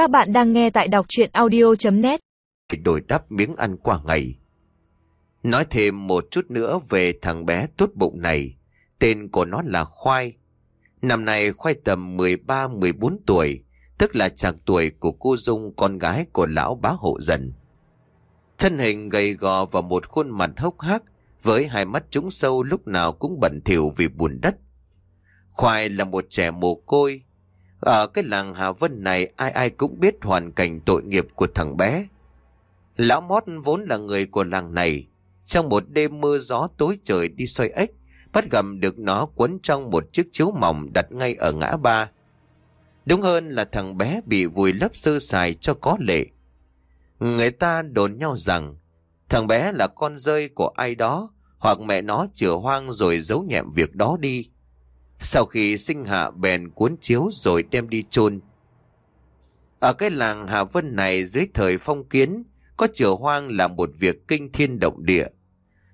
Các bạn đang nghe tại đọc chuyện audio.net Đổi đắp miếng ăn qua ngày. Nói thêm một chút nữa về thằng bé tốt bụng này. Tên của nó là Khoai. Năm nay Khoai tầm 13-14 tuổi, tức là chạc tuổi của cô Dung con gái của lão bá hộ dần. Thân hình gầy gò và một khuôn mặt hốc hác với hai mắt trũng sâu lúc nào cũng bẩn thỉu vì buồn đất. Khoai là một trẻ mồ côi. Ở cái làng Hà Vân này ai ai cũng biết hoàn cảnh tội nghiệp của thằng bé. Lão Mót vốn là người của làng này. Trong một đêm mưa gió tối trời đi xoay ếch, bắt gặp được nó quấn trong một chiếc chiếu mỏng đặt ngay ở ngã ba. Đúng hơn là thằng bé bị vùi lấp sơ sài cho có lệ. Người ta đồn nhau rằng thằng bé là con rơi của ai đó hoặc mẹ nó chữa hoang rồi giấu nhẹm việc đó đi. Sau khi sinh hạ bèn cuốn chiếu rồi đem đi chôn Ở cái làng Hà Vân này dưới thời phong kiến, có chữa hoang là một việc kinh thiên động địa.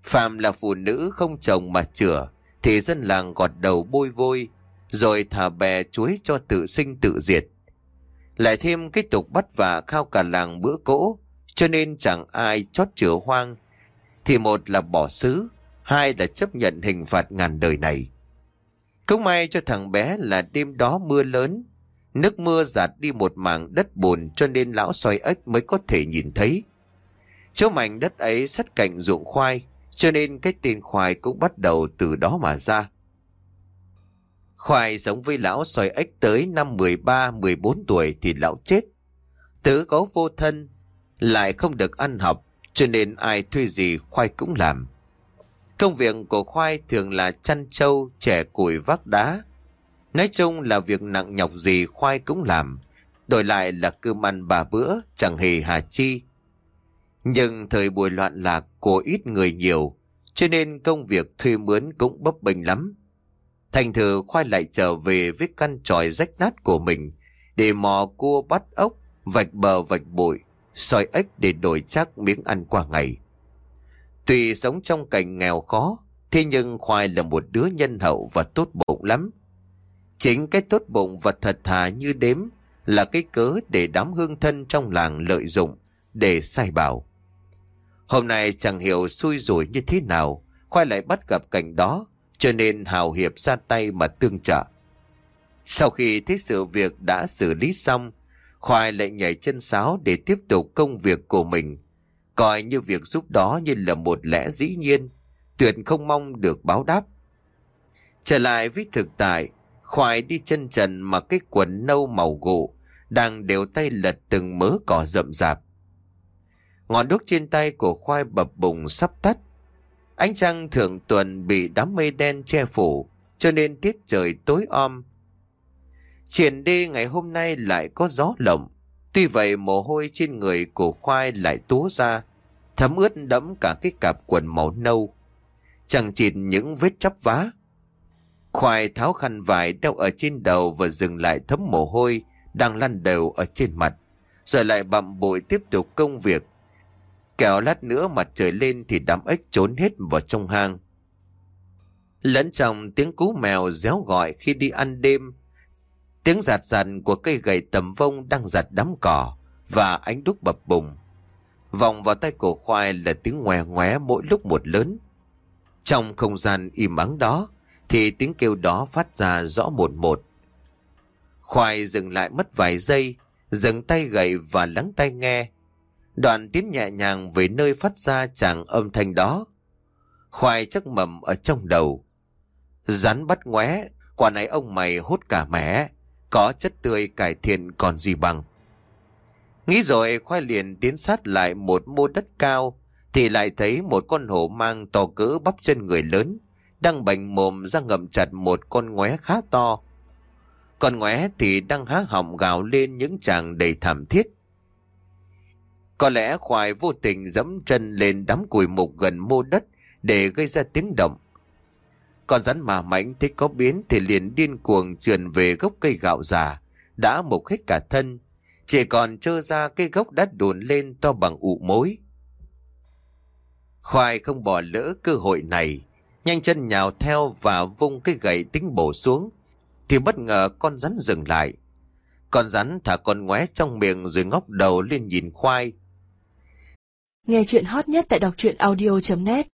Phạm là phụ nữ không chồng mà chữa, thì dân làng gọt đầu bôi vôi, rồi thả bè chuối cho tự sinh tự diệt. Lại thêm cái tục bắt và khao cả làng bữa cỗ, cho nên chẳng ai chót chữa hoang, thì một là bỏ xứ, hai là chấp nhận hình phạt ngàn đời này. Cũng may cho thằng bé là đêm đó mưa lớn, nước mưa giạt đi một mảng đất bùn cho nên lão xoay ếch mới có thể nhìn thấy. Chỗ mảnh đất ấy sát cạnh ruộng khoai, cho nên cái tên khoai cũng bắt đầu từ đó mà ra. Khoai sống với lão xoay ếch tới năm 13-14 tuổi thì lão chết. Tứ có vô thân, lại không được ăn học, cho nên ai thuê gì khoai cũng làm. Công việc của khoai thường là chăn trâu, trẻ củi vác đá. Nói chung là việc nặng nhọc gì khoai cũng làm, đổi lại là cơm ăn bà bữa, chẳng hề hà chi. Nhưng thời buổi loạn lạc của ít người nhiều, cho nên công việc thuê mướn cũng bấp bênh lắm. Thành thử khoai lại trở về với căn tròi rách nát của mình, để mò cua bắt ốc, vạch bờ vạch bụi, soi ếch để đổi chắc miếng ăn qua ngày. Tuy sống trong cảnh nghèo khó, thế nhưng Khoai là một đứa nhân hậu và tốt bụng lắm. Chính cái tốt bụng và thật thà như đếm là cái cớ để đám hương thân trong làng lợi dụng để sai bảo. Hôm nay chẳng hiểu xui rủi như thế nào, Khoai lại bắt gặp cảnh đó, cho nên hào hiệp ra tay mà tương trợ. Sau khi thấy sự việc đã xử lý xong, Khoai lại nhảy chân sáo để tiếp tục công việc của mình coi như việc giúp đó như là một lẽ dĩ nhiên, tuyệt không mong được báo đáp. Trở lại với thực tại, khoai đi chân trần mà cái quần nâu màu gỗ, đang đều tay lật từng mớ cỏ rậm rạp. Ngọn đuốc trên tay của khoai bập bùng sắp tắt. Ánh trăng thượng tuần bị đám mây đen che phủ, cho nên tiết trời tối om. Triển đi ngày hôm nay lại có gió lộng, Tuy vậy mồ hôi trên người của khoai lại túa ra, thấm ướt đẫm cả cái cặp quần màu nâu. Chẳng chịt những vết chắp vá. Khoai tháo khăn vải đeo ở trên đầu và dừng lại thấm mồ hôi đang lăn đều ở trên mặt. Rồi lại bặm bụi tiếp tục công việc. Kéo lát nữa mặt trời lên thì đám ếch trốn hết vào trong hang. Lẫn trong tiếng cú mèo réo gọi khi đi ăn đêm Tiếng giạt giạt của cây gậy tầm vông đang giặt đám cỏ và ánh đúc bập bùng. Vòng vào tay cổ khoai là tiếng ngoe ngoé mỗi lúc một lớn. Trong không gian im ắng đó thì tiếng kêu đó phát ra rõ một một. Khoai dừng lại mất vài giây, dừng tay gậy và lắng tai nghe. Đoạn tiến nhẹ nhàng về nơi phát ra chàng âm thanh đó. Khoai chắc mầm ở trong đầu. Rắn bắt ngoé, quả này ông mày hút cả mẻ. Có chất tươi cải thiện còn gì bằng. Nghĩ rồi khoai liền tiến sát lại một mô đất cao, thì lại thấy một con hổ mang to cỡ bắp chân người lớn, đang bành mồm ra ngậm chặt một con ngoé khá to. Con ngoé thì đang há họng gào lên những chàng đầy thảm thiết. Có lẽ khoai vô tình dẫm chân lên đám cùi mục gần mô đất để gây ra tiếng động. Con rắn mà mãnh thấy có biến thì liền điên cuồng trườn về gốc cây gạo già, đã mục hết cả thân. Chỉ còn trơ ra cây gốc đã đồn lên to bằng ụ mối. Khoai không bỏ lỡ cơ hội này, nhanh chân nhào theo và vung cái gậy tính bổ xuống, thì bất ngờ con rắn dừng lại. Con rắn thả con ngoé trong miệng rồi ngóc đầu lên nhìn khoai. Nghe chuyện hot nhất tại đọc truyện audio.net